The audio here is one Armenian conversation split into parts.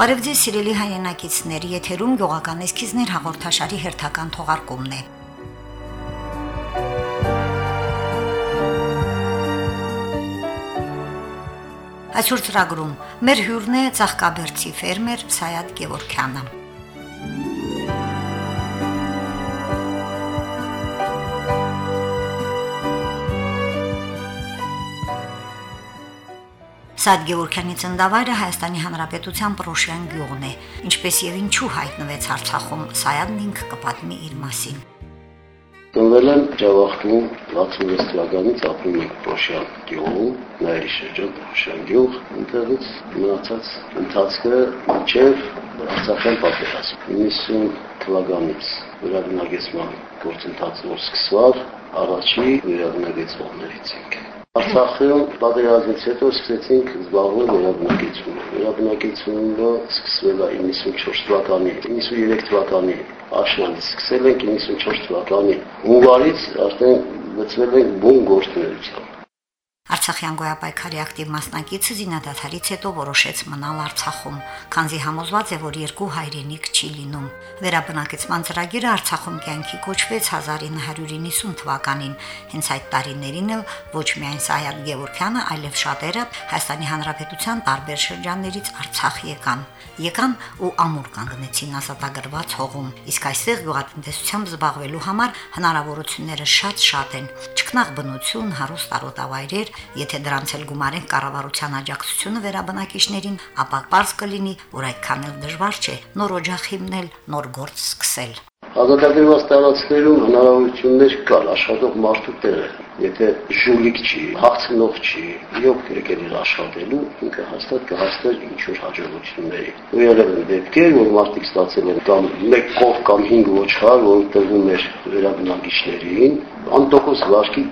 Բարև ձեզ սիրելի հայրենակիցներ, եթերում գյուղական էսքիզներ հաղորդաշարի հերթական թողարկումն է։ Այսօր ծրագրում. Մեր հյուրն է Ծաղկաբերցի ֆերմեր Սայաթ Գևորքյանը։ Սադ Գևորքյանի ծնդավայրը Հայաստանի Հանրապետության Պրոշյան գյուղն է, ինչպես եւ ինչու հայտնվեց Արցախում, Սայադն ինք կպատմի իր մասին։ Ծնվել եմ Ջավախտում 66 թվականից ապրում եմ Պրոշյան գյուղում, նայրի շրջան Պրոշյան գյուղ, այնտեղից մնացած ընթացքը մինչև Արցախյան պատերազմ 90 թվականից վերաբնակեցման գործընթացը որ սկսված առաջի վերաբնակեցողներից ենք Արցախում պատերազմից հետո սկսեցինք զբաղվել վերաբնակեցումով։ Վերաբնակեցումը սկսվել է 94 թվականին, 93 թվականի աշնանից սկսել ենք 94 թվականի հունվարից արդեն մտցվել ենք բուն գործունեությամբ։ Արցախյան գոյապայքարի ակտիվ մասնակիցը զինադադարից հետո որոշեց մնալ Արցախում, քանզի համոզված է, որ երկու հայրենիք չի լինում։ Վերաբնակեցման ծրագիրը Արցախում կյանքի կոչվեց 1990 թվականին։ Հենց այդ տարիներին էլ ոչ միայն Սայար Գևորքյանը, այլև շատերը Հայաստանի Հանրապետության տարբեր շրջաններից Արցախ եկան եկան ու ամուր կանգնեցին ազատագրված հողում։ Իսկ այստեղ գյուղատնտեսությամբ զբաղվելու համար հնարավորությունները շատ-շատ են։ Չքնաղ բնություն, հարուստ արոտավայրեր, եթե դրանց էլ գումարեն կառավարության աջակցությունը վերաբնակիչներին, ապա པարզ կլինի, որ այդքան էլ դժվար չէ նոր օջախ հիմնել, նոր գործ սկսել։ Ազատագրված տարածքներում հնարավորություններ կար աշխատող մարդու տեղը եթե ժուլիկ չի, հաղթնող չի, իրոք եկել իր աշխատելու, ինքը հաստատ կհաստեր ինչ որ հաջողությունների։ Ու եղել են դեպքեր, որ մարդիկ ստացել են կամ 1 կով կամ 5 ոչխար, որ տրվում էր վերաբնակիչներին, անտոկոս վարկի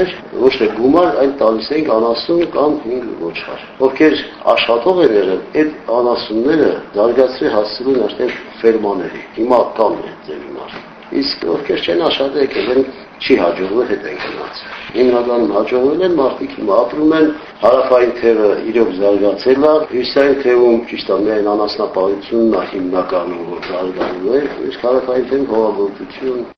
էր, ոչ թե գումար, այլ տալիս էին անասուն կամ 5 ոչխար։ Ովքեր աշխատող են եղել, այդ անասունները զարգացրել հասցրել են արդեն ֆերմաների։ Հիմա կան այդ ձևի մարդ։ Իսկ ովքեր չեն աշխատել, եկել չի հաջողվել հետ են գնացել։ Հիմնականում հաջողվել են մարդիկ հիմա ապրում են հարավային թևը իրոք զարգացել է, հյուսային թևում ճիշտ է միայն անասնապահությունն է հիմնականում որ զարգանում է, իսկ հարավային թևում հողագործություն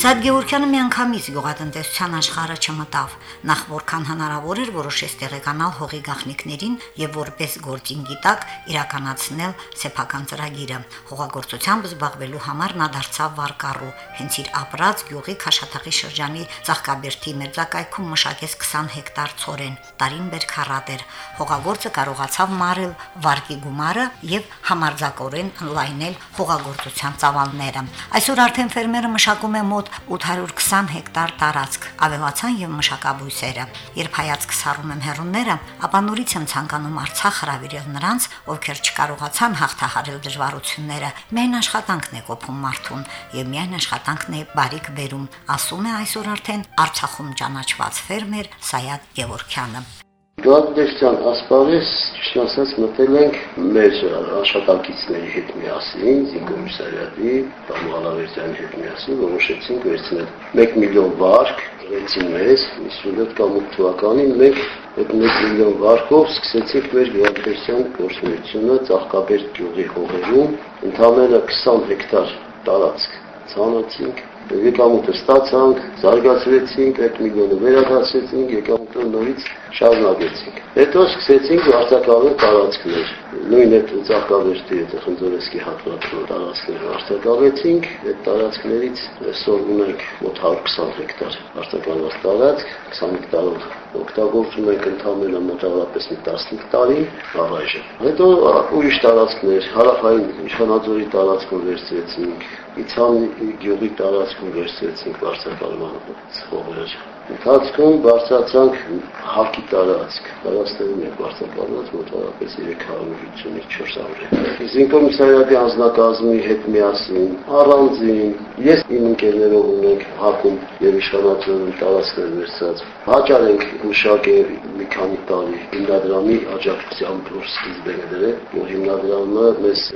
Սադ Գևորքյանը միանգամից գյուղատնտեսության աշխարհը չմտավ, նախ որքան հնարավոր էր որոշեց տեղեկանալ հողի գաղտնիքներին եւ որպես գործին գիտակ իրականացնել սեփական ծրագիրը։ Հողագործությամբ զբաղվելու համար նա դարձավ վարկառու, հենց իր ապրած գյուղի Խաշաթաղի շրջանի Ծաղկաբերդի մերձակայքում մշակեց 20 հեկտար ծորեն, տարին բերքարատ էր։ Հողագործը կարողացավ մարել վարկի գումարը եւ համարձակորեն լայնել հողագործության ծավալները։ Այսօր արդեն ֆերմերը մշակում է մոտ 820 հեկտար տարածք, ավելացան եւ մշակաբույսերը։ Երբ հայացք սառում եմ հերունները, ապա նորից եմ ցանկանում Արցախ հravirել նրանց, ովքեր չկարողացան հաղթահարել դժվարությունները։ Միայն աշխատանքն է կոփում մարդուն եւ միայն աշխատանքն է բարիք բերում, ասում է այսօր արդեն Արցախում ճանաչված ֆերմեր Սայաթ Գևորքյանը։ Գյուղատնտեսության ասպարեզ, ճիշտ ասած, մտել ենք մեր աշխատակիցների հետ միասին, Զինկոմիսարիատի, Պարոն Ալավերյանի հետ միասին որոշեցինք վերցնել 1 միլիոն վարկ, վերցին մեզ 57 կամ 8 թվականին մենք այդ 1 միլիոն վարկով սկսեցինք մեր գյուղատնտեսության գործունեությունը Ծաղկաբերդ գյուղի հողերում, ընդամենը 20 հեկտար տարածք ցանացինք եկամուտը ստացանք, զարգացրեցինք, այդ միլիոնը վերադասեցինք, եկամուտը նորից շարունակեցինք։ Հետո սկսեցինք արձակալել տարածքներ։ Նույն այդ արձակալերտի այդ խնձորեսկի հատվածում տարածքներ արձակալեցինք, այդ տարածքներից այսօր ունենք մոտ 120 հեկտար արձակալված տարածք, 20 հեկտարով օգտագործում ենք ընդհանրապես մոտավորապես մի 15 տարի առայժմ։ Հետո ուրիշ տարածքներ, հարավային Իշխանաձորի տարածքում վերցրեցինք, Իցանի գյուղի տարածքում վերցրեցինք վարչակալման հողեր։ Ընթացքում բարձրացանք հակի տարածք, տարածքներում է բարձրակալված մոտավորապես 350-400 հեկտար։ Զինկոմիսարիատի անձնակազմի հետ միասին առանձին ես իմ ընկերներով ունենք հակում եւ իշխանացում տարածքներ վերցած։ Հաճար ենք մշակել մի քանի տարի հիմնադրամի աջակցությամբ որ սկիզբ է դրել, որ հիմնադրամը մեզ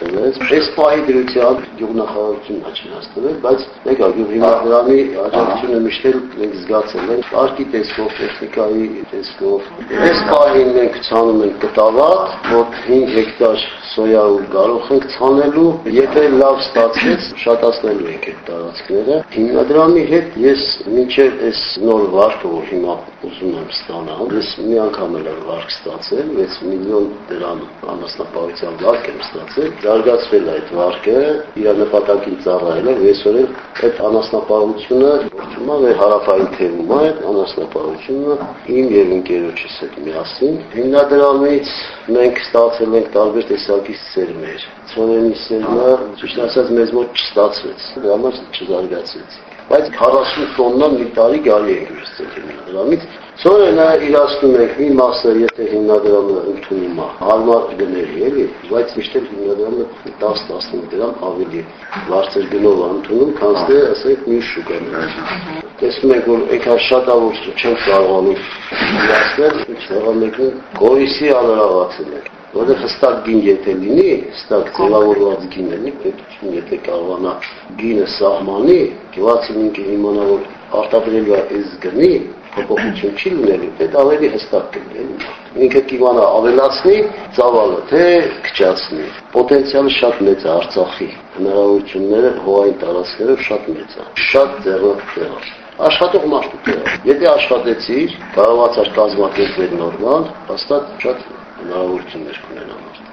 տվեց։ Այս պահի դրությամբ գյուղնախարարությունն աչքնած տվել, բայց մեկ ագյուղ հիմնադրամի աջակցությունը միշտ էլ մենք զգացել ենք արկի տեսքով, տեխնիկայի տեսքով։ Այս պահին մենք ցանում ենք կտավատ, մոտ 5 հեկտար սոյա ու կարող ենք ցանելու, եթե լավ ստացվեց, շատացնելու ենք այդ տարածքները։ Հիմնադրամի հետ ես մինչև այս նոր վարկը, որ հիմա ուզում եմ ստանալ, ես մի անգամ էլ վարկ ստացել, 6 միլիոն դրամ անասնապահության վարկ եմ ստացել, զարգացվել այդ վարկը, իր նպատակին ծառայել է, այսօր էլ այդ անասնապահությունը գործում է մեր հարավային թևում է, անասնապահությունը իմ եւ ընկերոջս հետ միասին։ Հիմնադրամից մենք ստացել ենք տարբեր տեսակի սերմեր։ Ցորենի սերմը, ճիշտ ասած, մեզ մոտ չստացվեց, դրա համար չզարգացվեց բայց 40 տոննա մի տարի գալի ենք վերցնել հիմնադրամից։ Ցորենը իրացնում ենք մի մասը, եթե հիմնադրամը ընդունում է, հարմար գների էլի, բայց միշտ հիմնադրամը 10-15 դրամ ավելի բարձր գնով ընդունում, քան թե ասենք մի շուկան։ Տեսնում եք, որ այնքան շատ որ չենք կարողանում իրացնել, եղա մեկը գորիսի անհրավացել է որը հստակ գին եթե լինի, հստակ ձևավորված գին լինի, պետություն եթե կարողանա գինը սահմանի, գյուղացին ինքը իմանա, որ արտադրելու է այս գնի, փոփոխություն չի լինելու, պետք ավելի հստակ կլինի։ Ինքը կիմանա ավելացնի ծավալը, թե քչացնի։ Պոտենցիալը շատ մեծ է Արցախի, հնարավորությունները հողային տարածքներով շատ մեծ է։ Շատ տեղ է աշխատող մարդու տեղ։ Եթե աշխատեցիր, կարողացար կազմակերպել նորմալ, հաստատ շատ հնարավորություններ կունենա մարդը։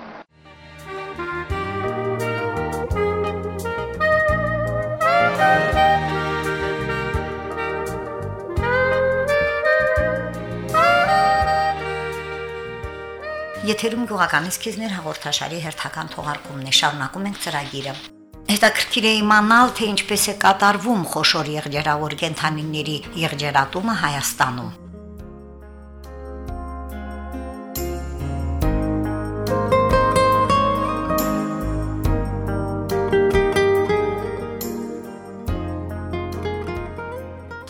Եթերում գյուղական իսկիզներ հաղորդաշարի հերթական թողարկումն է շարունակում ենք ծրագիրը։ Հետաքրքիր է իմանալ, թե ինչպես է կատարվում խոշոր եղջերավոր կենթանիների եղջերատումը Հայաստանում։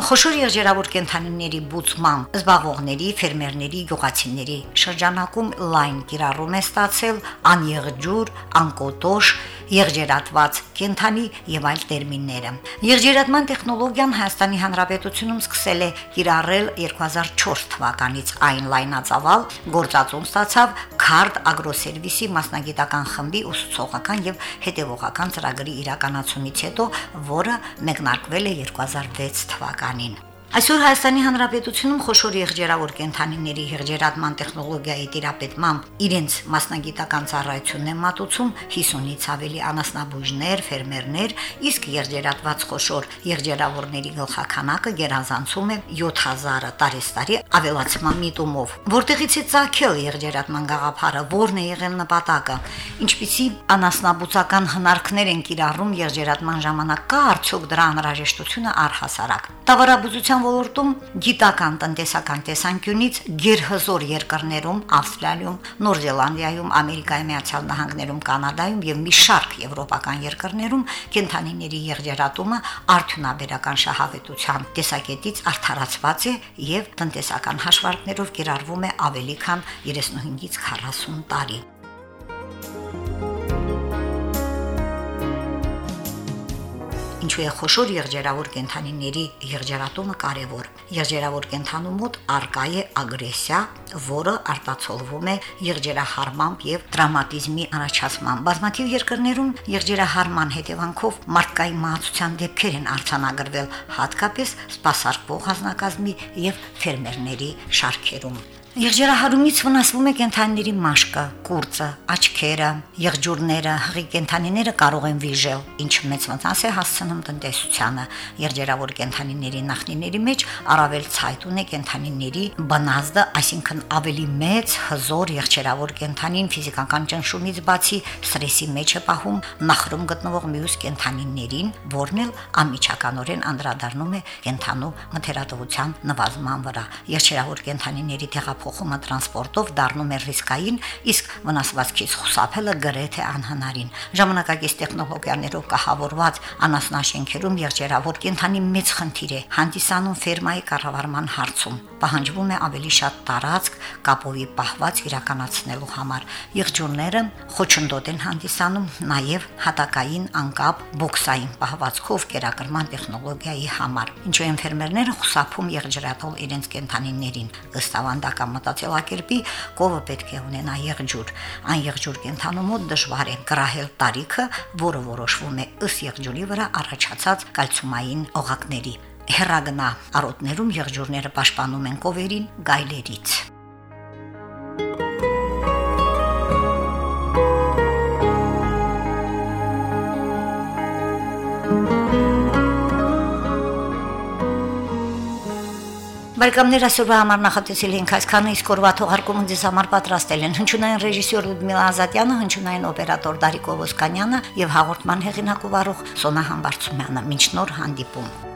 Խոշոր եղջերավոր կենթանիների բուծման զբաղողների, ֆերմերների, գյուղացիների շրջանակում լայն կիրառում է ստացել անեղջուր, անկոտոշ, եղջերատված կենթանի եւ այլ տերմինները։ Եղջերատման տեխնոլոգիան Հայաստանի Հանրապետությունում սկսել է կիրառել 2004 թվականից այն լայնածավալ գործածում ստացավ Card Agro-Service-ի մասնագիտական խմբի ուսուցողական եւ հետևողական ծրագրի իրականացումից հետո, որը մեկնարկվել է 2006 թվականին։ Այսօր Հայաստանի Հանրապետությունում խոշոր եղջերավոր կենթանիների եղջերատման տեխնոլոգիայի տիրապետմամբ իրենց մասնագիտական ծառայությունն են մատուցում 50-ից ավելի անասնաբույժներ, ֆերմերներ, իսկ եղջերատված խոշոր եղջերավորների գլխականակը գերազանցում է 7000-ը տարեստարի ավելացման միտումով։ Որտեղից է ցակել եղջերատման գաղափարը, ո՞րն է եղել նպատակը, ինչպիսի անասնաբուծական հնարքներ են կիրառում եղջերատման ժամանակ, կա արդյոք դրա անհրաժեշտությունը առհասարակ։ Տավարաբուծության ոլորտում գիտական տնտեսական տեսանկյունից գերհզոր երկրներում, Ավստրալիում, Նոր Զելանդիայում, Ամերիկայի Միացյալ Նահանգներում, Կանադայում եւ մի շարք եվրոպական երկրներում կենթանիների եղջերատումը արդյունաբերական շահավետության տեսակետից արդարացված է եւ տնտեսական հաշվարկներով կիրառվում է ավելի քան 35-ից 40 տարի։ ինչու է խոշոր եղջերավոր կենթանիների եղջերատումը կարևոր։ Եղջերավոր կենթանու մոտ արկա է ագրեսիա, որը արտացոլվում է եղջերահարմամբ եւ տրավմատիզմի առաջացման։ Բազմաթիվ երկրներում եղջերահարման հետևանքով մարդկային մահացության դեպքեր են արձանագրվել, հատկապես սպասարկվող հանձնակազմի եւ ֆերմերների շարքերում։ Եղջերահարումից վնասվում է կենթանիների մաշկը, կուրծը, աչքերը, եղջյուրները, հղի կենթանիները կարող են վիժել, ինչը մեծ վնաս է հասցնում տնտեսությանը։ Եղջերավոր կենթանիների նախնիների մեջ առավել ցայտ ունե կենթանիների բնազդը, այսինքն ավելի մեծ հզոր եղջերավոր կենթանին ֆիզիկական ճնշումից բացի ստրեսի մեջ է պահում նախրում գտնվող մյուս կենթանիներին, որն էլ անմիջականորեն անդրադառնում է կենթանու մթերատվության նվազման վրա։ Եղջերավոր կենթանիների տեղափոխ տեղափոխումը տրանսպորտով դառնում է ռիսկային, իսկ վնասվածքից խուսափելը գրեթե անհնարին։ Ժամանակակից տեխնոլոգիաներով կահավորված անասնաշենքերում եղջերավոր կենթանի մեծ խնդիր է հանդիսանում ֆերմայի կառավարման հարցում։ Պահանջվում է ավելի շատ տարածք կապովի պահված իրականացնելու համար։ Եղջյուրները խոչընդոտ են հանդիսանում նաև հատակային անկապ բոքսային պահվածքով կերակրման տեխնոլոգիայի համար։ Ինչու են ֆերմերները խուսափում եղջերատել իրենց կենթանիներին։ Ըստ ավանդական մտածելակերպի կովը պետք է ունենա եղջյուր։ Այն եղջյուր կենթանու մոտ դժվար է գրահել տարիքը, որը որոշվում է ըստ եղջյուրի վրա առաջացած կալցիումային օղակների հերագնա արոտներում եղջյուրները պաշտպանում են կովերին գայլերից։ Բարեկամներ այսօրվա համար նախատեսել ենք այսքանը իսկ օրվա թողարկումը ձեզ համար պատրաստել են հնչյունային ռեժիսոր Լյուդմիլա Ազատյանը, հնչյունային օպերատոր Դարիկ Օվոսկանյանը եւ հաղորդման հեղինակ ու վարող Սոնա Համբարձումյանը։ Մինչ նոր հանդիպում։